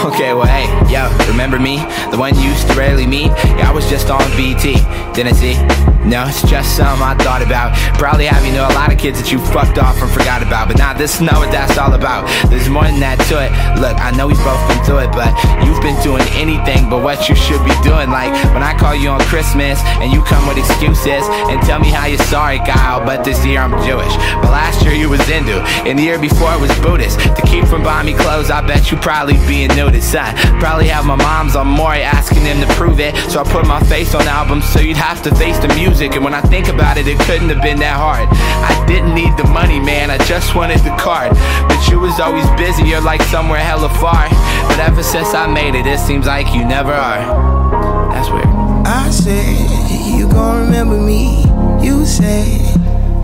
me? The one you used to rarely meet? Yeah, I was just on BT. Didn't see? No, it's just something I thought about. Probably have you know a lot of kids that you fucked off and forgot about. But now this is not what that's all about. There's more than that to it. Look, I know we've both been through it, but you've been doing anything but what you should be doing. Like when I call you on Christmas and you come with excuses and tell me how you're sorry, Kyle. But this year I'm Jewish. But last year you was Hindu, and the year before I was Buddhist. To keep from buying me clothes, I bet you probably being nudist, I Probably have my mom's on Maury asking them to prove it. So I put my face on albums so you'd have to face the music. And when I think about it, it couldn't have been that hard. I didn't need the money, man. I just wanted the card. But you was always busy, you're like somewhere hella far. But ever since I made it, it seems like you never are. That's weird. I said, you gon' remember me. You said,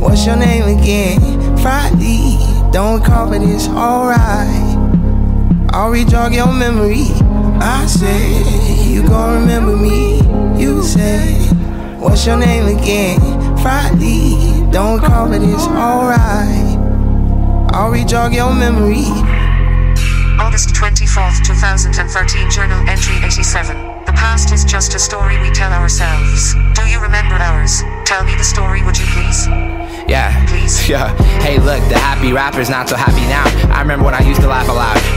what's your name again? Friday, don't call but it's alright. I'll re-jog your memory. I said, you gon' remember me. You said, what's your name again? Friday, don't call but it's alright. I'll re-jog your memory. August 24th, 2013, Journal Entry 87. The past is just a story we tell ourselves. Do you remember ours? Tell me the story, would you please? Yeah. Yeah. Hey, look, the happy rapper's not so happy now. I remember when I used to laugh.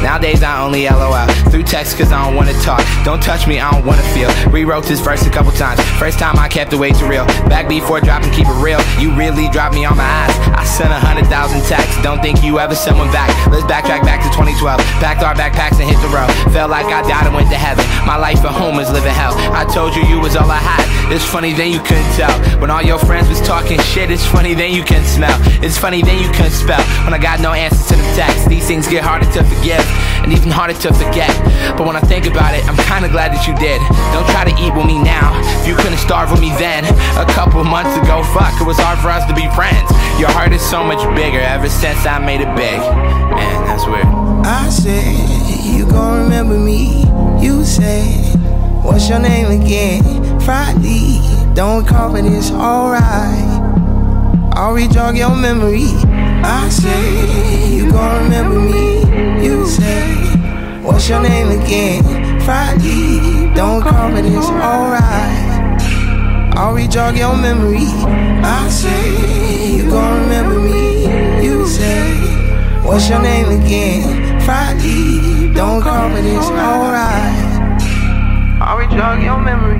Nowadays, I only LOL. Through text, cause I don't wanna talk. Don't touch me, I don't wanna feel. Rewrote this verse a couple times. First time I kept it way too real. Back before dropping, keep it real. You really dropped me on my ass. I sent a hundred thousand texts. Don't think you ever sent one back. Let's backtrack back to 2012. Packed our backpacks and hit the road. Felt like I died and went to heaven. My life at home is living hell. I told you you was all I had. It's funny, then you couldn't tell. When all your friends was talking shit, it's funny, then you can smell. It's funny, then you couldn't spell. When I got no answers things get harder to forgive and even harder to forget. But when I think about it, I'm kinda glad that you did. Don't try to eat with me now. If you couldn't starve with me then, a couple months ago, fuck, it was hard for us to be friends. Your heart is so much bigger ever since I made it big. Man, that's weird. I said, you gon' remember me. You said, what's your name again? Friday, don't call but it's alright. I'll re-jog your memory. I say you gon' remember me. You say, what's your name again? Friday, don't call me it's alright. I'll re-jog your memory. I say you gon' remember me. You say, what's your name again? Friday, don't call me it's alright. I'll re-jog your memory.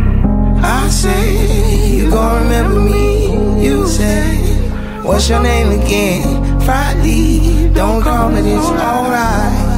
I say you gon' remember me. You say, what's your name again? Don't come, but it's alright.